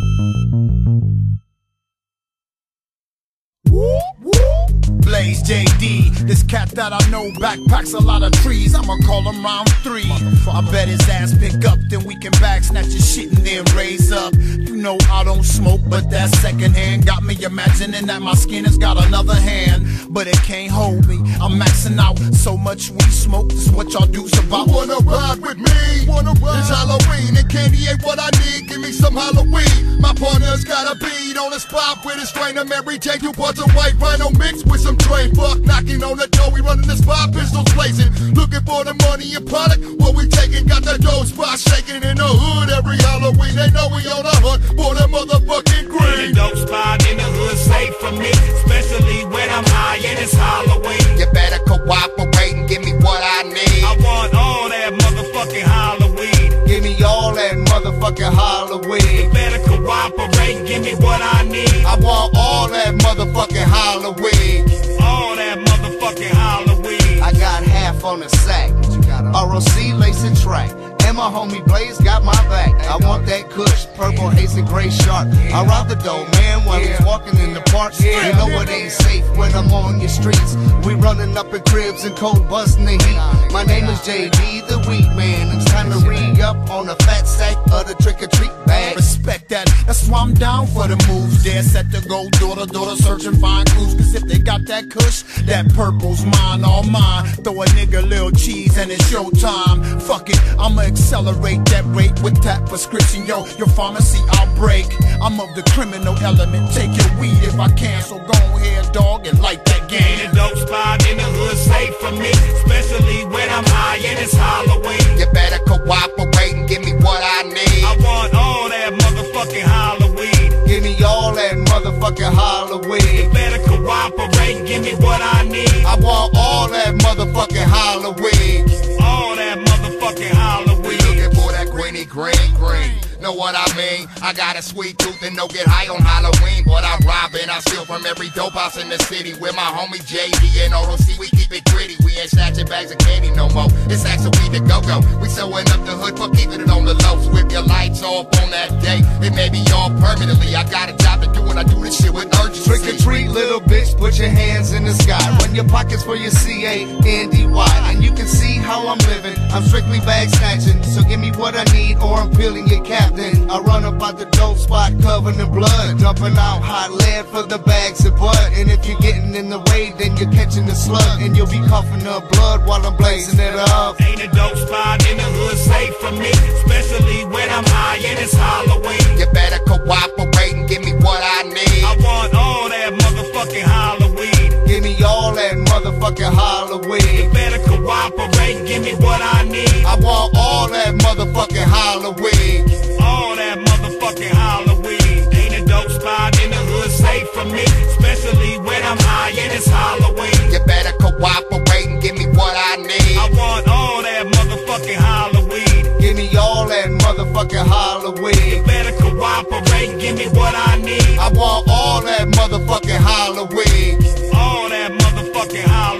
Thank you. Cat that I know backpacks a lot of trees. I'ma call him round three. I bet his ass pick up, then we can back snatch his shit and then raise up. You know I don't smoke, but that second hand got me imagining that my skin has got another hand. But it can't hold me. I'm maxing out so much weed smoke. This is what y'all do's about. You wanna ride with me? Wanna ride? It's Halloween and candy ain't what I need. Give me some Halloween. My partner's got a beat on the spot with a strain of Mary J. You parts of white rhino mixed with some train fuck. Knocking on the door, we running the spot, pistols blazing. Looking for the money and product. What we taking? Got the dough spot shaking in the hood every Halloween. They know we on the hunt for the motherfucking Ain't green. a dope spot in the hood safe for me, especially when I'm high and it's Halloween. You better cooperate and give me what I need. I want all that motherfucking Halloween. Give me all that motherfucking Halloween. You Better cooperate and give me what I need. I want all that motherfucking Halloween. On the sack. ROC lacing track. And my homie Blaze got my back. I want that kush, purple haze and gray shark. I rob the dough, man, while he's walking in the park. You know it ain't safe when I'm on your streets. We running up in cribs and cold busting the heat. My name is JD, the weed man. It's time to re up on a fat sack of the trick or treat down for the moves. Dare set to go door to door to search and find clues. Cause if they got that kush, that purple's mine, all mine. Throw a nigga little cheese and it's showtime. Fuck it, I'ma accelerate that rate with that prescription. Yo, your pharmacy outbreak. I'm of the criminal element. Take your weed if I can. So go ahead, dog, and light that game. a dope spot in the hood safe for me, especially when I'm high and it's Halloween. Halloween. Better cooperate give me what I need. I want all that motherfucking Halloween. All that motherfucking We Halloween. looking for that greeny green green. Know what I mean? I got a sweet tooth and don't get high on Halloween. But I'm robbing, I steal from every dope house in the city. With my homie JD and ROC, we keep it gritty. We ain't snatching bags of candy no more. It's actually we the go-go. We sewing up the hood for keeping it on the low. So if your lights off on that day, it may be off permanently. I got a job put your hands in the sky. Run your pockets for your C-A-N-D-Y. And you can see how I'm living. I'm strictly bag snatching. So give me what I need or I'm peeling your captain. I run up out the dope spot covered in blood. Dumping out hot lead for the bags of bud. And if you're getting in the way, then you're catching the slug. And you'll be coughing up blood while I'm blazing it up. Ain't a dope spot in the hood safe for me, especially when I'm high and it's Halloween. You better cooperate Halloween. Better cooperate and give me what I need. I want all that motherfucking Halloween. All that motherfucking Halloween. Ain't a dope spot in the hood safe for me, especially when I'm high and it's Halloween. You better cooperate and give me what I need. I want all that motherfucking Halloween. Give me all that motherfucking Halloween. You better cooperate and give me what I need. I want all that motherfucking Halloween. All that motherfucking Halloween.